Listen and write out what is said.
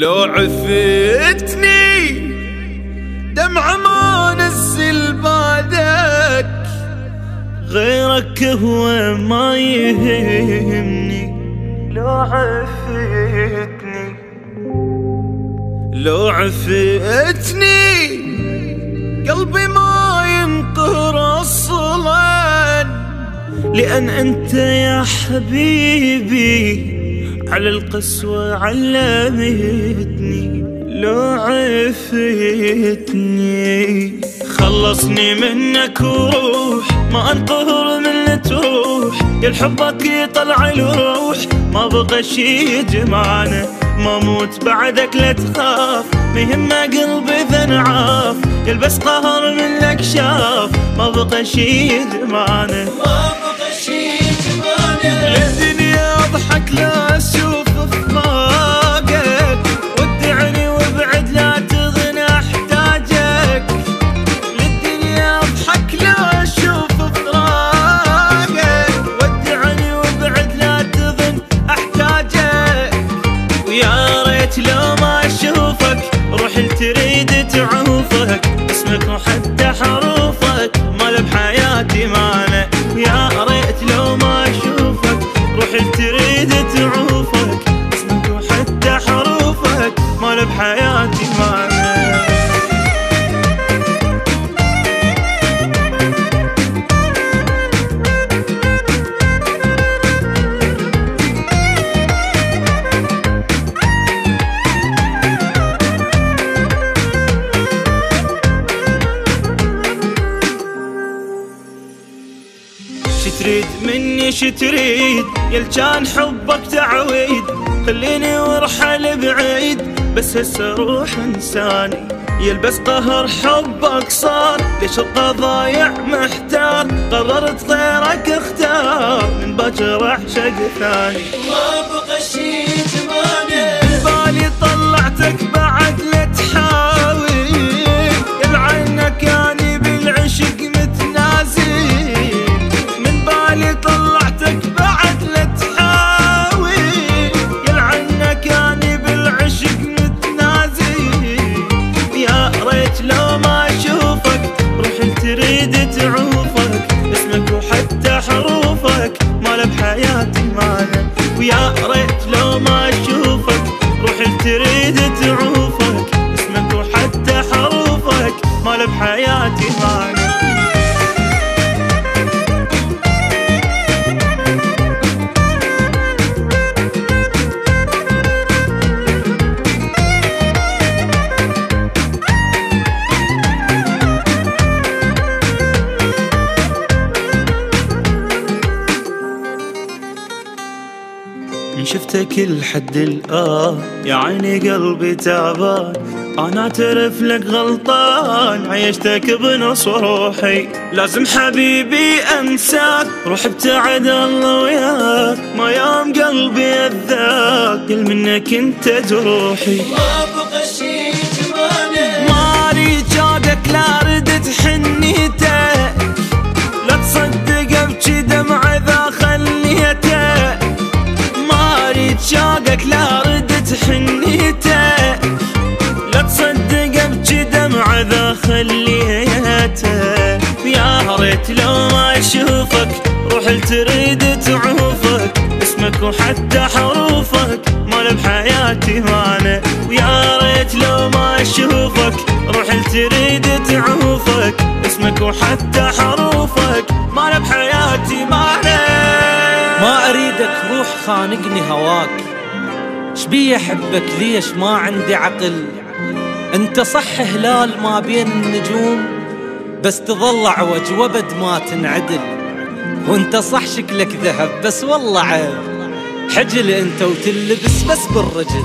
لو عفتني دمع ما نزل بعدك غيرك هو ما يهمني. لو عفتني لو عفتني قلبي ما ينقهر أصلا. لأن أنت يا حبيبي على القسوة علمتني لو عفتني خلصني منك وروح ما انقهر من تروح يا حبك يطلع الروح ما بقى شي يجمعنا. ما موت بعدك لا تخاف مهمة قلبي ذنعاف يلبس قهر من لك شاف ما بقى شي يجمعنا. ما بقى شي يجمعنا. للدنيا أضحك لا تعوفك اسمك وحتى حروفك ما بحياتي معنى يا ريت لو ما أشوفك روح تريد تعوفك. اسمك وحتى حروفك ما بحياتي معنى شتريد مني شتريد يل كان حبك تعويد خليني وارحل بعيد بس هسه روح انساني. يلبس قهر حبك صار ليش القضايع محتار؟ قررت غيرك اختار من باكر اعشق ثاني. ما بقى شي يجمعنا بالي طلعتك بعد معنى إن شفتك لحد الآن يا عيني قلبي تعبان أنا أعترف لك غلطان عيشتك بنص روحي. لازم حبيبي أنساك روح ابتعد الله وياك. ما يوم قلبي أذاك كل منك أنت جروحي. ما بقى شي يجمعنا مالي جادك لا ردت حنيته تريد تعوفك اسمك وحتى حروفك. ما بحياتي معنى ويا ريت لو ما أشوفك. روح تريد تعوفك اسمك وحتى حروفك. ما بحياتي معنى ما أريدك روح خانقني هواك. شبي احبك ليش ما عندي عقل؟ أنت صح هلال ما بين النجوم بس تظل عوج وابد ما تنعدل. وانت صح شكلك ذهب بس والله عيب. حجل انت وتلبس بس بالرجل.